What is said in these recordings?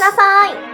ださい。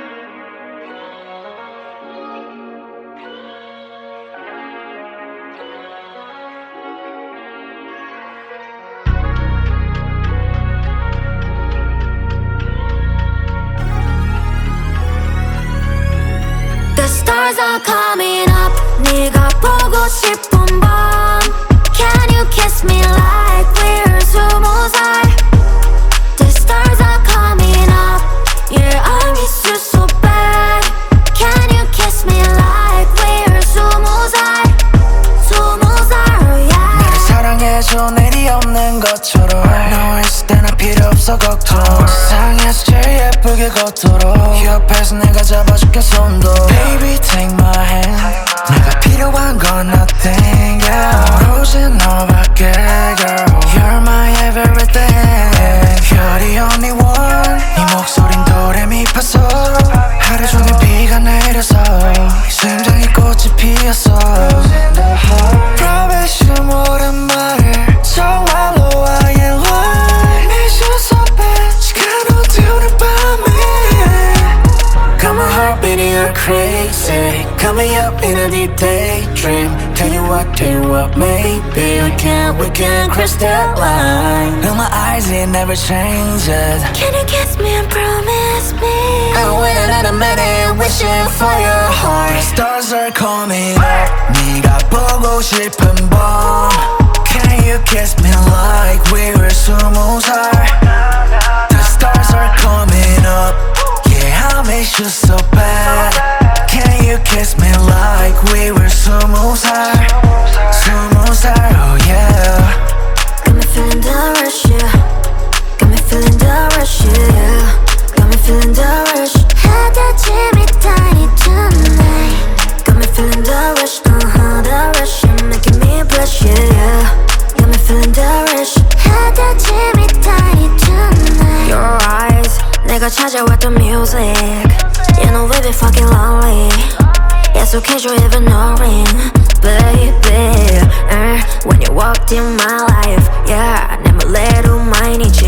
we can cross that line In my eyes it never changes Can you kiss me and promise me I'm waiting at a minute wishing for your heart Stars are coming up 네가 보고 싶은 밤 Can you kiss me like we were 스무 살 The stars are coming up Yeah I miss you so bad Can you kiss me like we were 스무 살 스무 살 oh yeah Got me feeling the rush, yeah. Got me feeling the rush, yeah. Got me feeling the rush. 하다짐이 tiny tonight. Got me feeling the rush, uh huh, the rush. You're making me blush, yeah. Got me feeling the rush. 하다짐이 tiny tonight. Your eyes, 내가 찾아왔던 music. You know we be fucking lonely. 약속해줘 ignoring Baby uh, When you walked in my life Yeah 내 몰래로毎日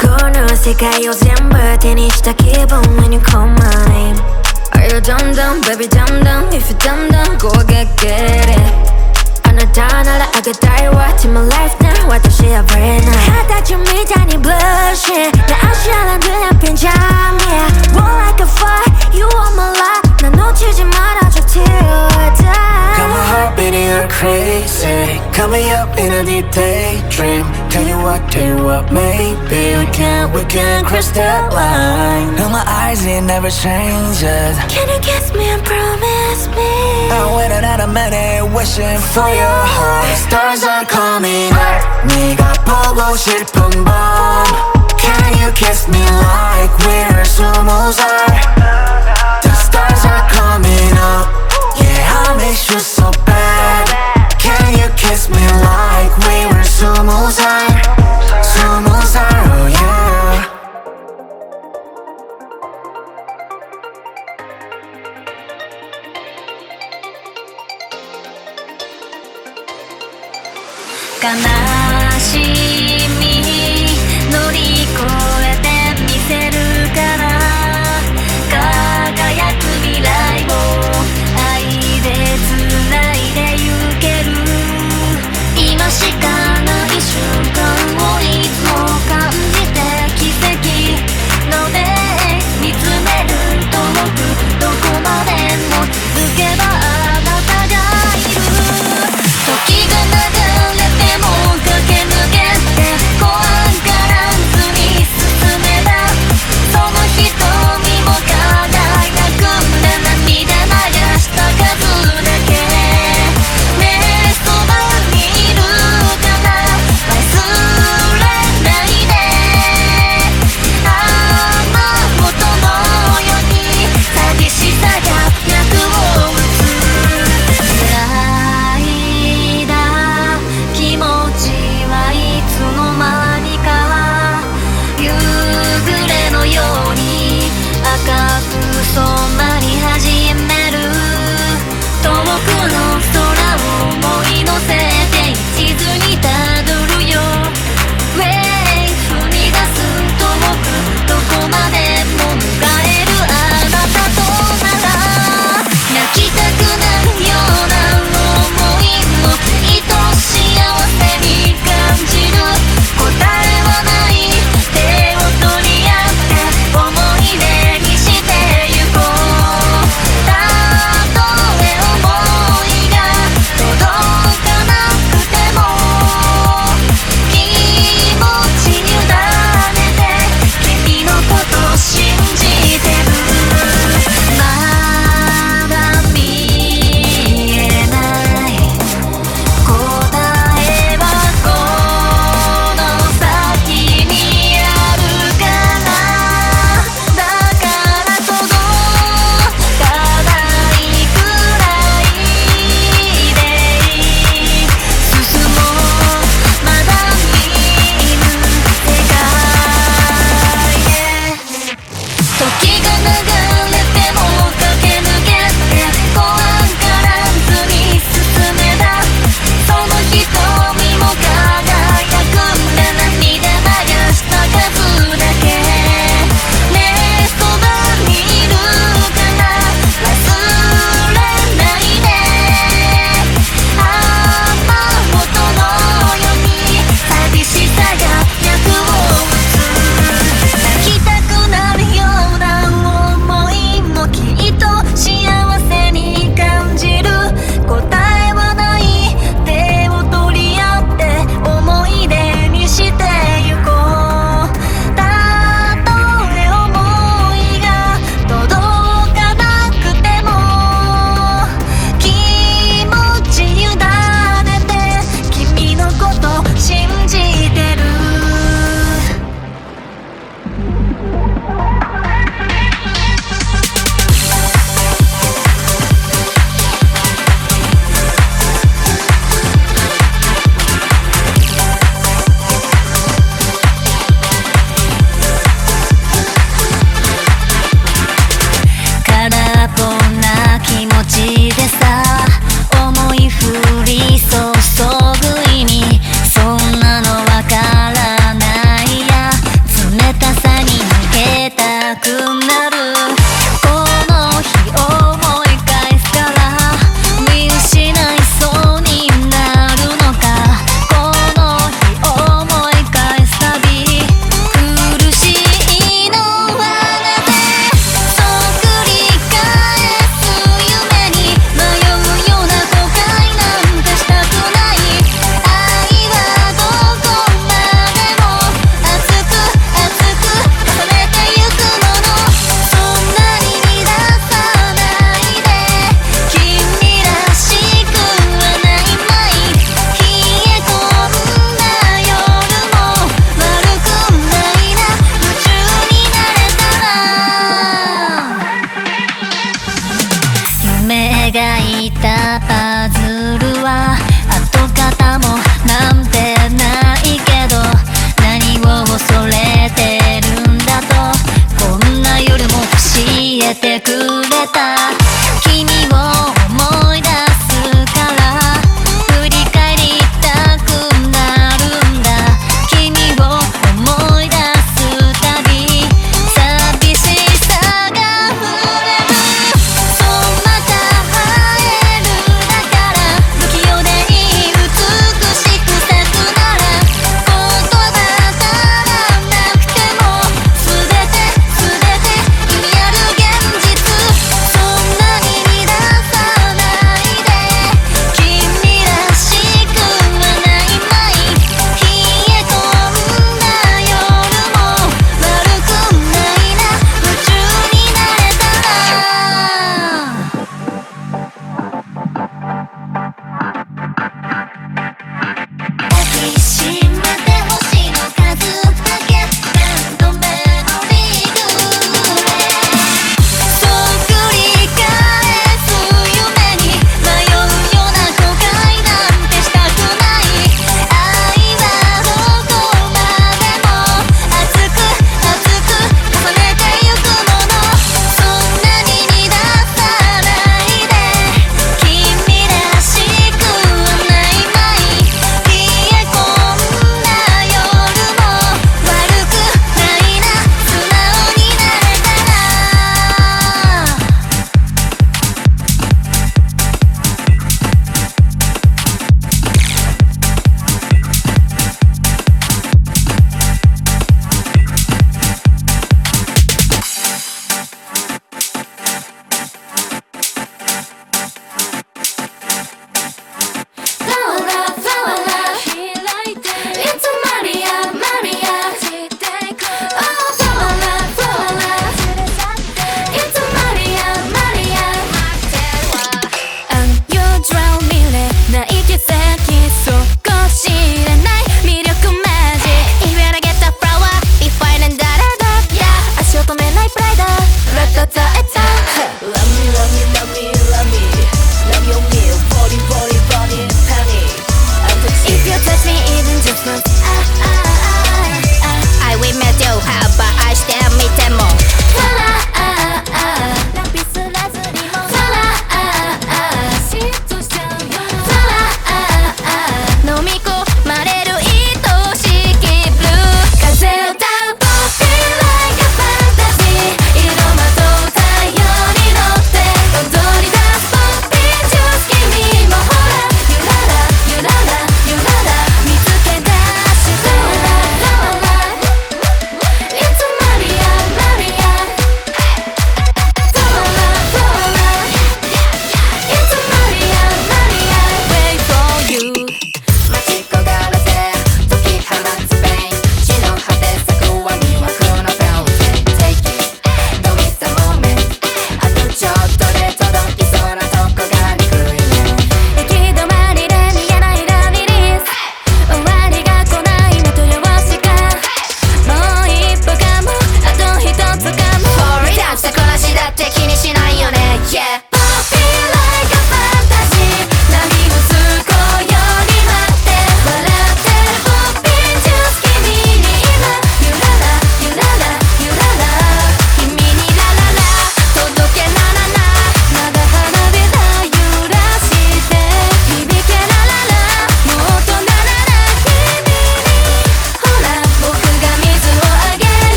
この世界を全部手にした気分 When you call my name Are you dumb dumb baby dumb dumb If you dumb dumb go get get it あなたならあげたいわ To my life now 私はぶれない二十歳みたいに blushing 내足洗う는 빈잠이야 Roll like a fire You are my light 난 놓치지 말아줘 till I die Got my heart beating you crazy Got me up in a deep daydream Tell you what, tell you what, maybe We can, we can cross that line In my eyes it never changes Can you kiss me and promise me I'm waiting at a minute wishing for your heart Stars are coming up 네가 보고 싶은 밤 Can you kiss me like we're 스무 살 The stars are coming up. Yeah, I miss you so bad. Can you kiss me like we were Sumuzai? Sumuzai, oh yeah. Gonna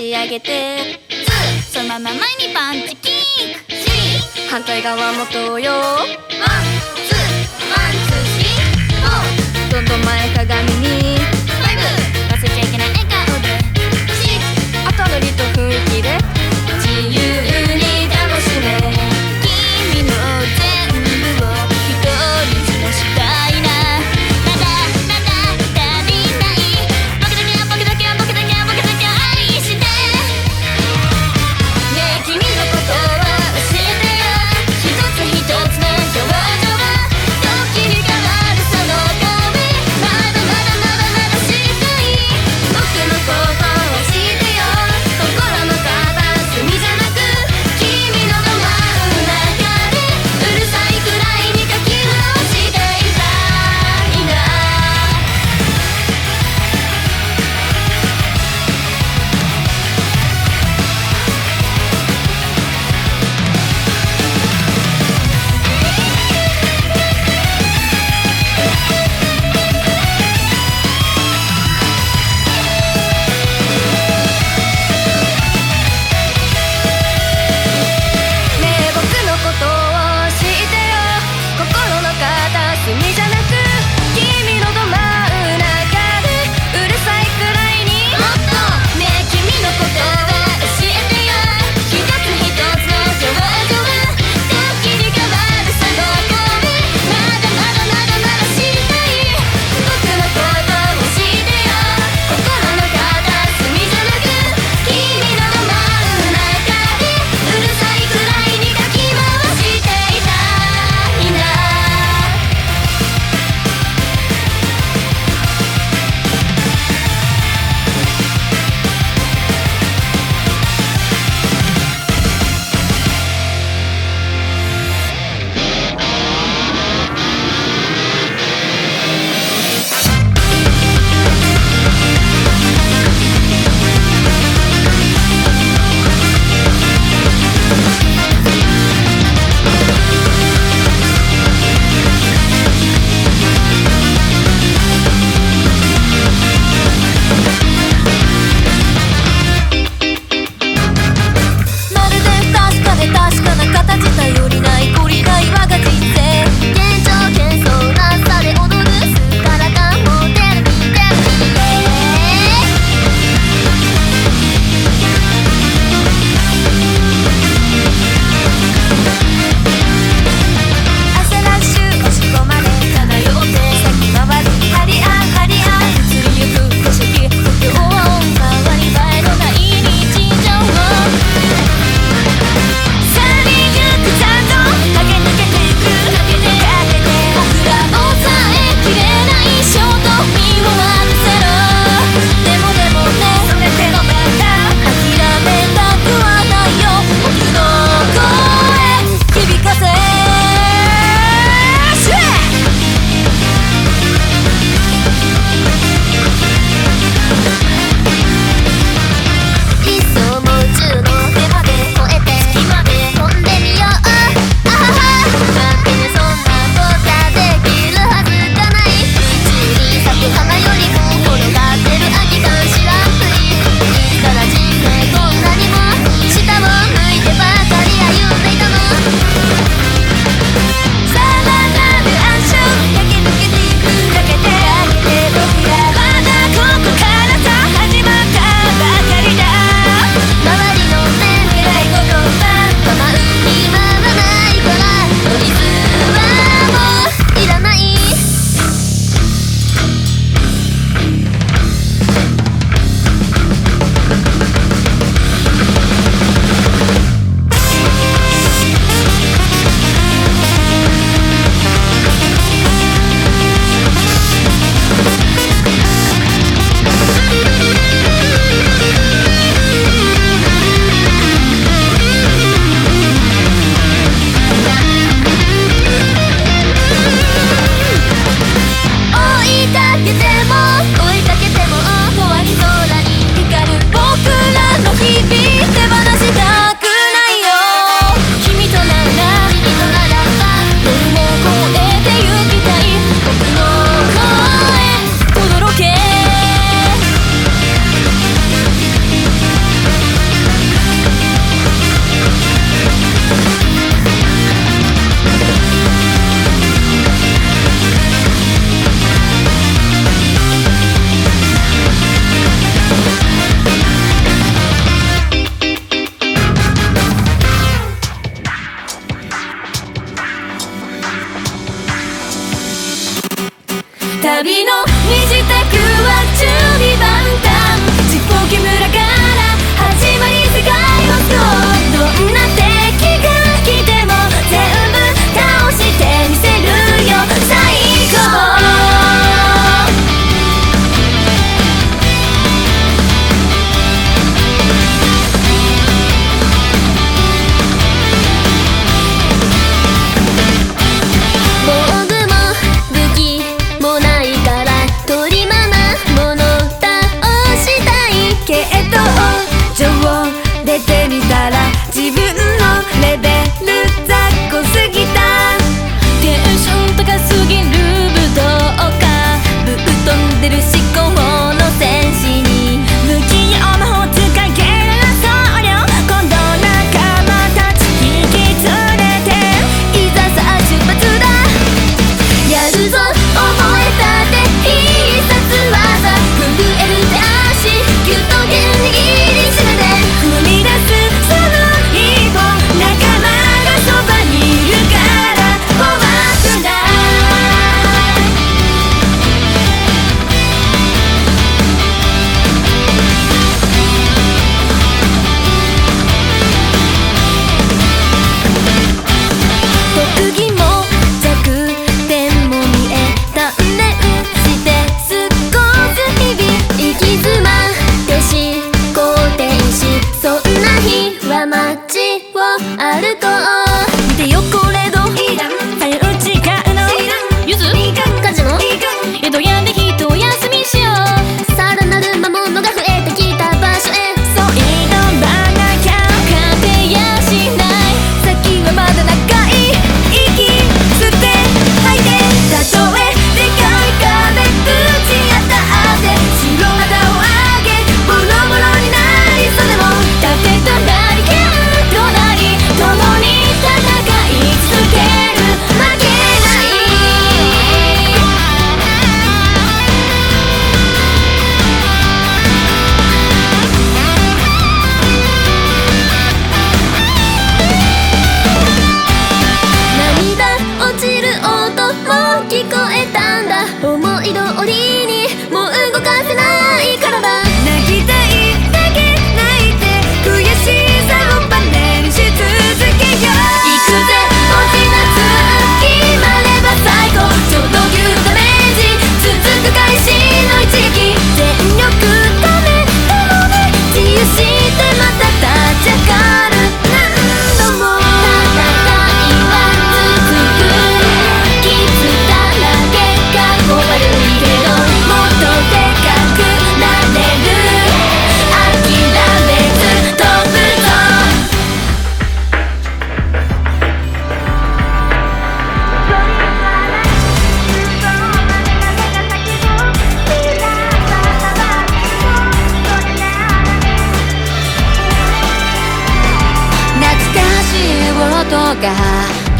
ち上げて。そのまま前にパンチキック。反対側も同様。ワンツーワンツースー。どんどん前かがみに。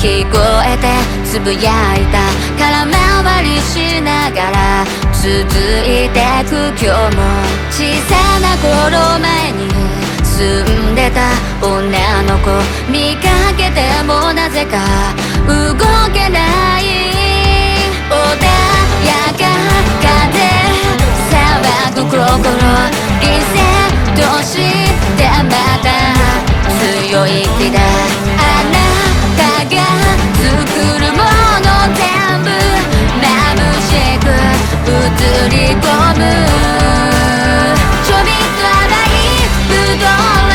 聞こえてつぶやいた空回りしながら続いてく今日も小さな頃前に住んでた女の子見かけてもなぜか動けない。穏やか風騒ぐ心リセットしてまた強い気だあなた映り込む。ちょびっと甘いぶどう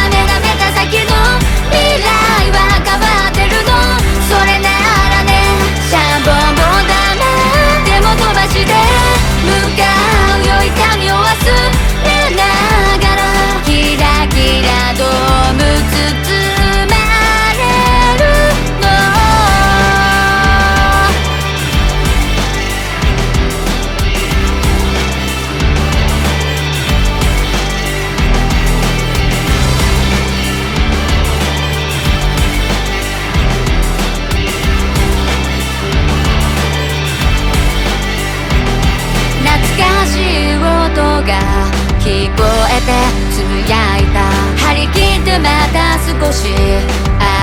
えてつぶやいた張り切ってまた少し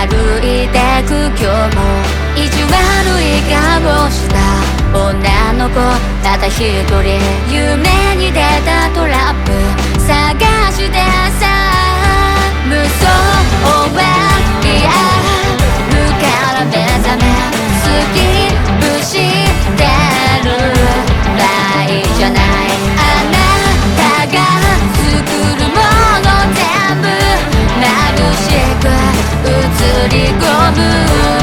歩いてく今日も意地悪い顔した女の子ただ一人夢に出たトラップ探してさ無双終わ blue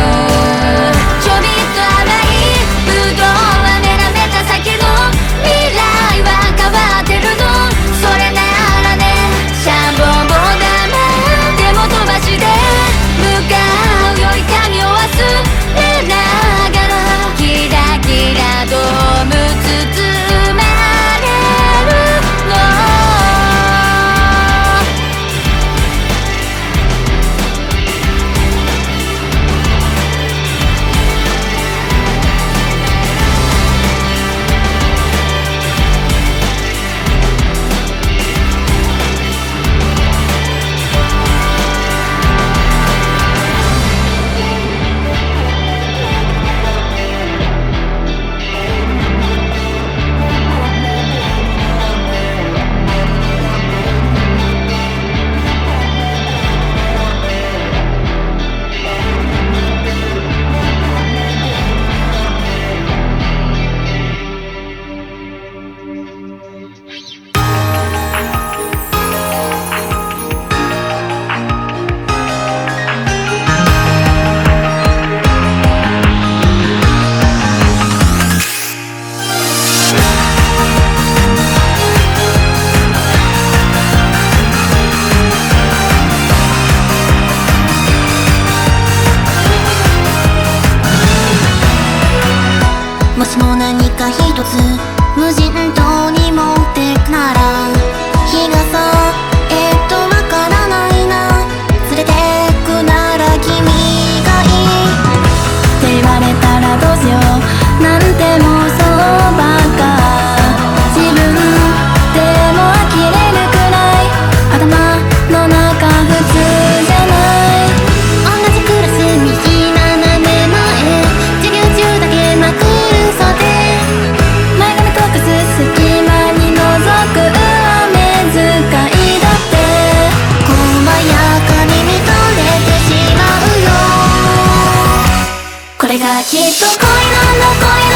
きっと恋の残り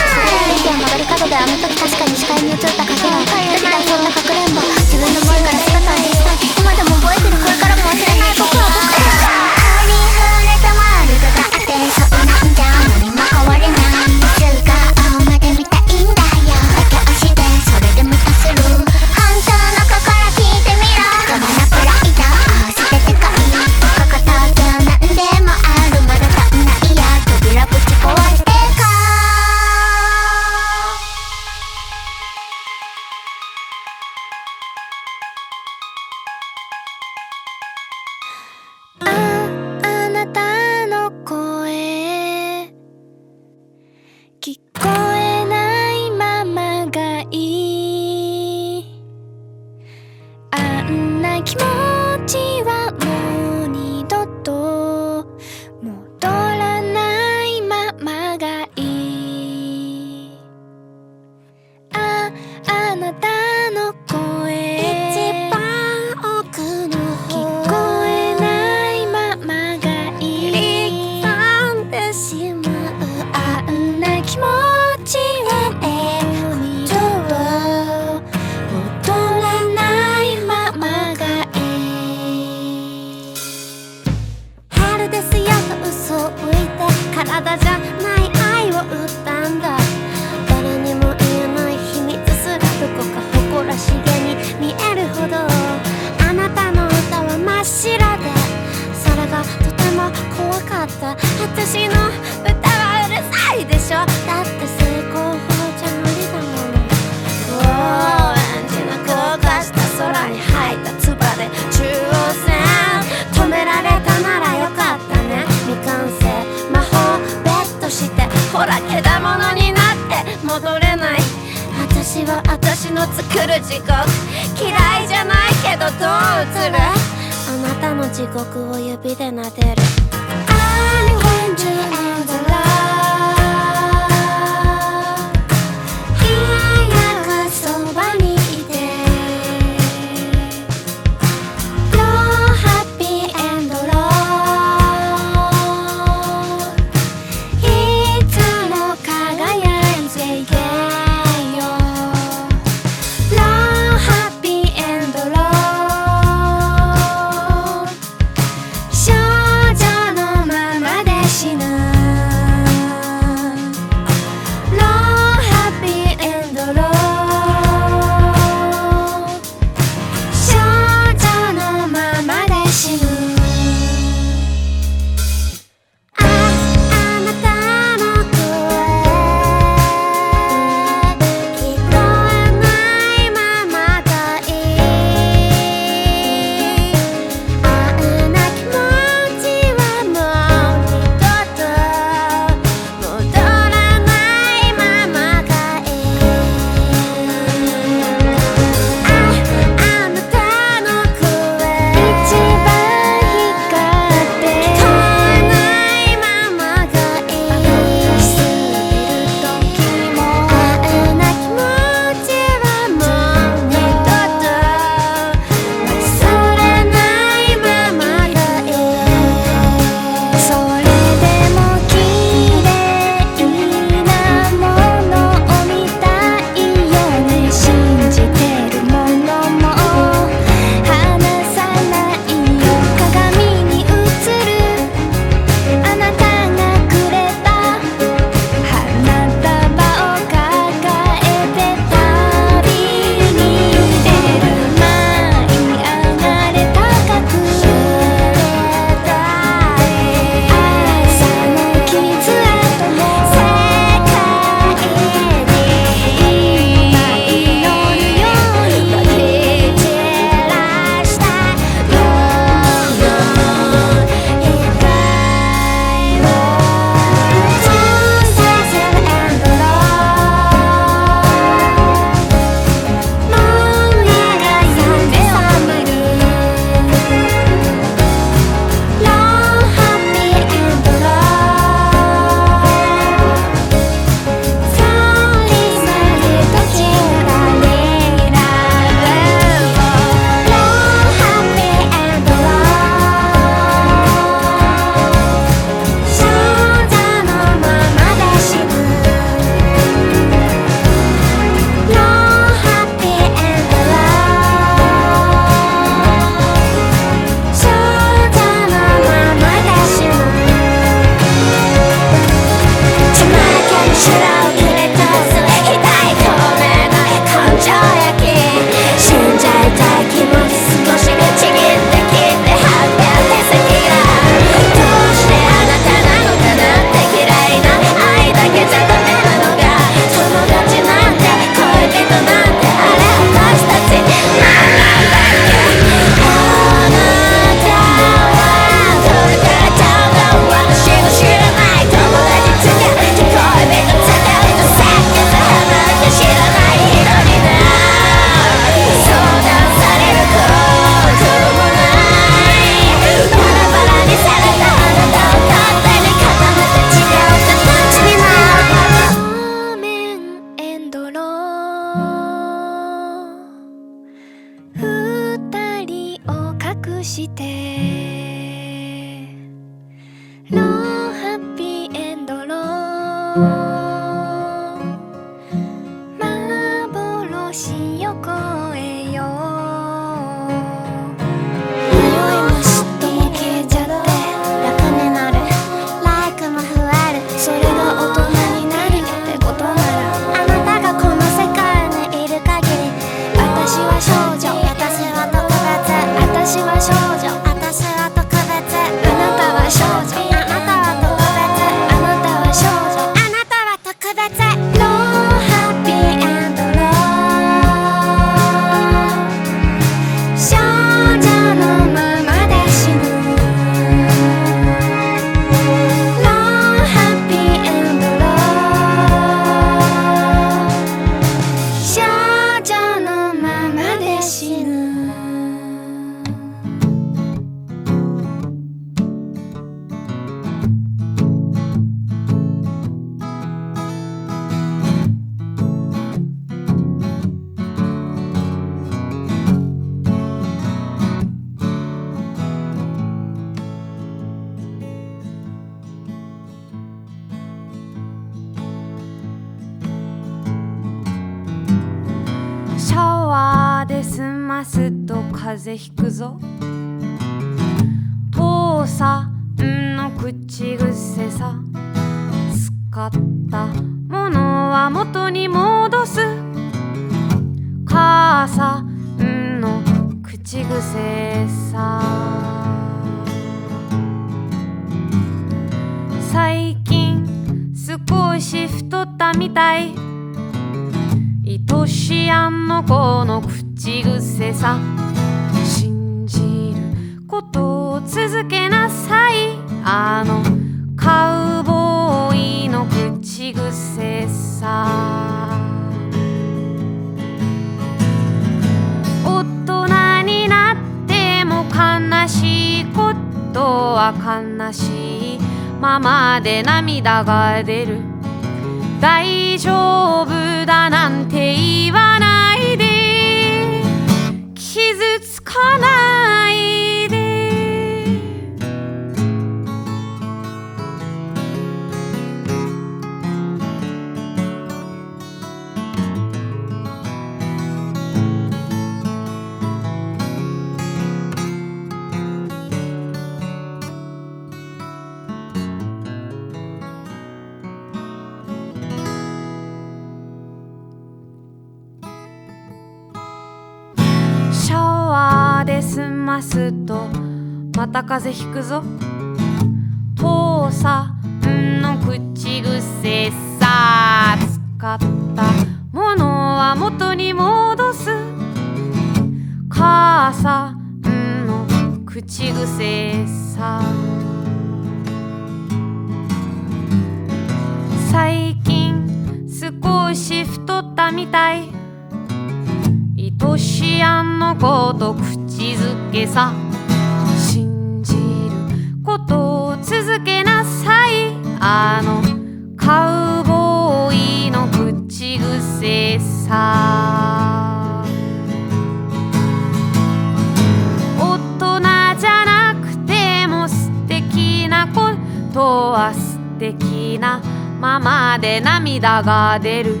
で涙が出る。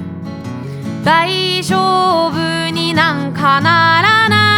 大丈夫になんかならない。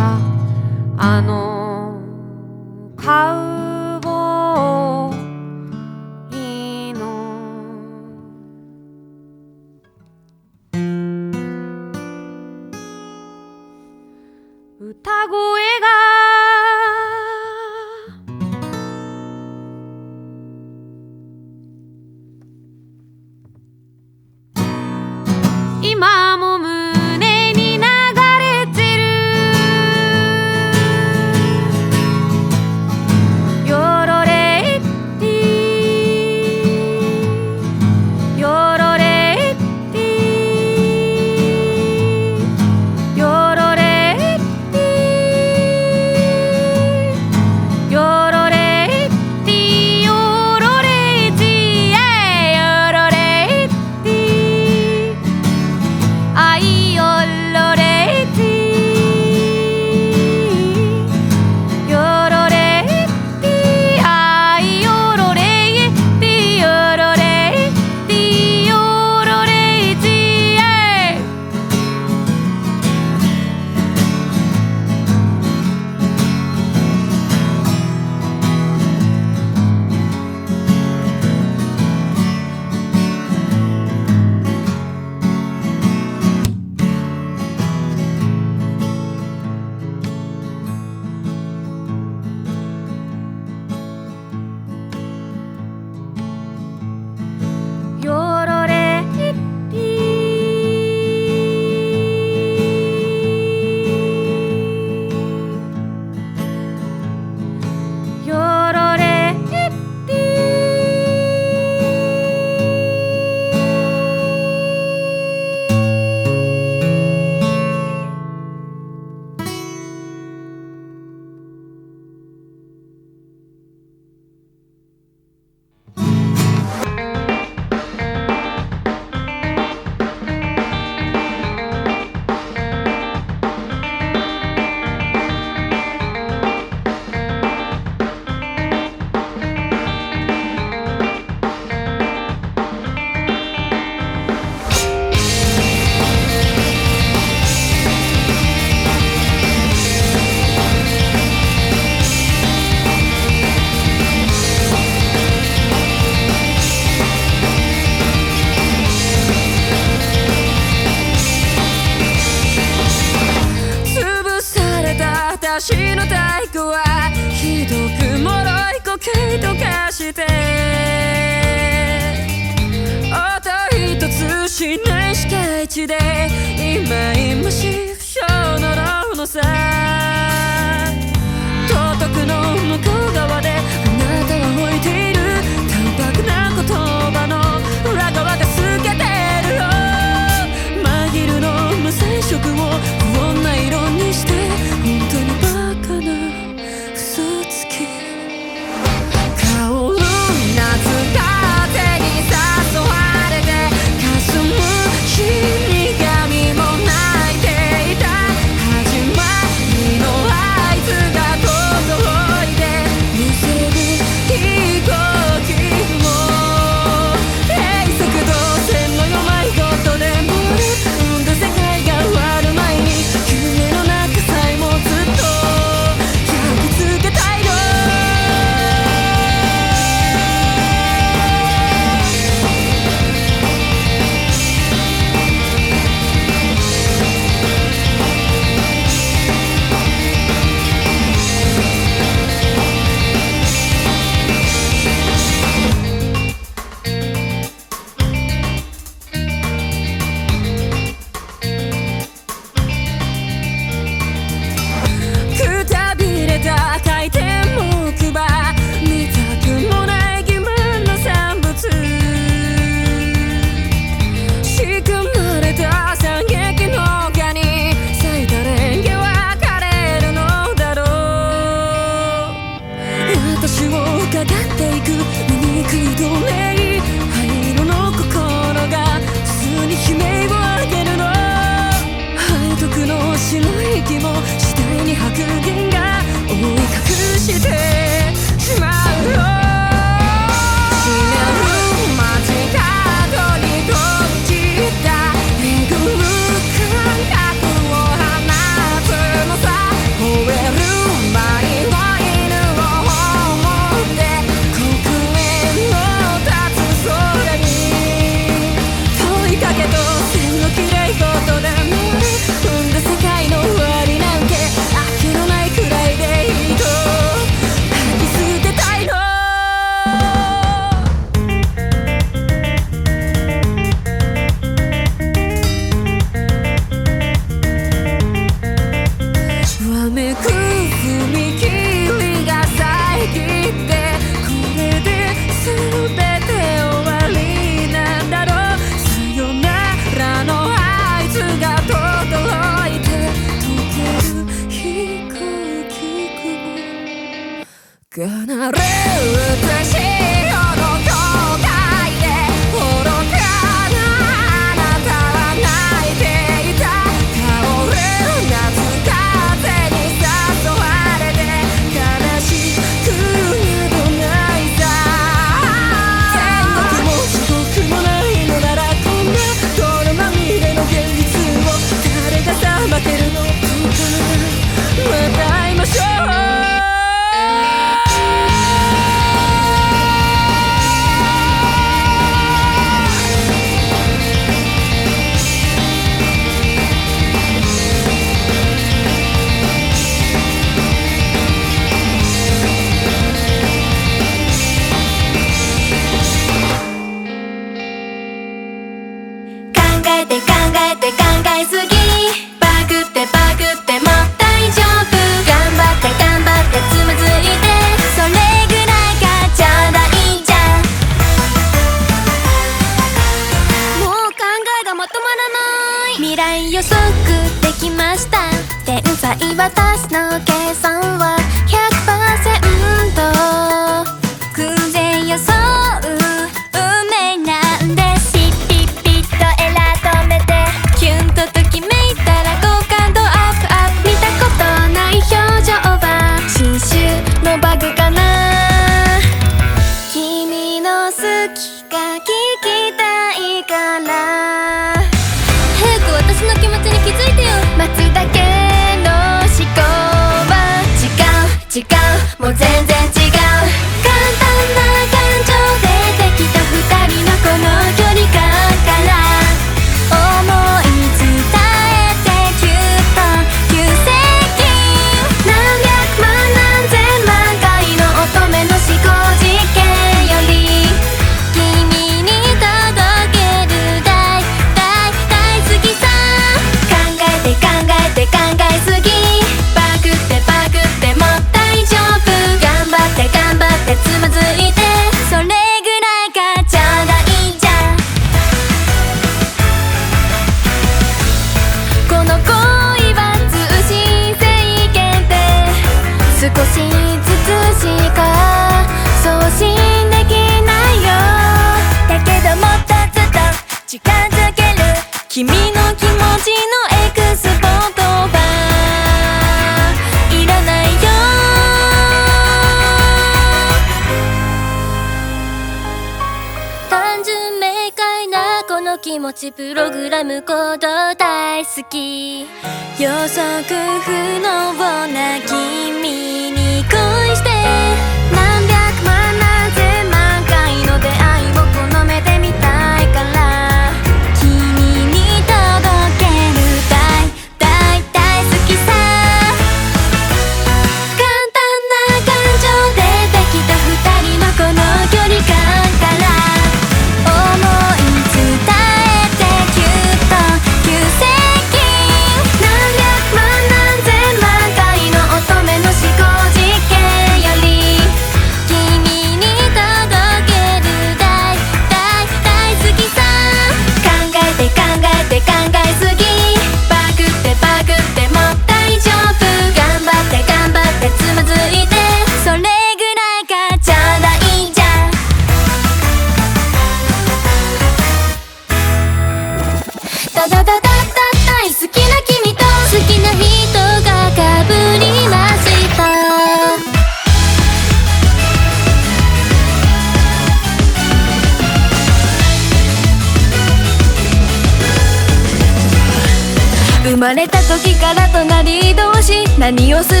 何をする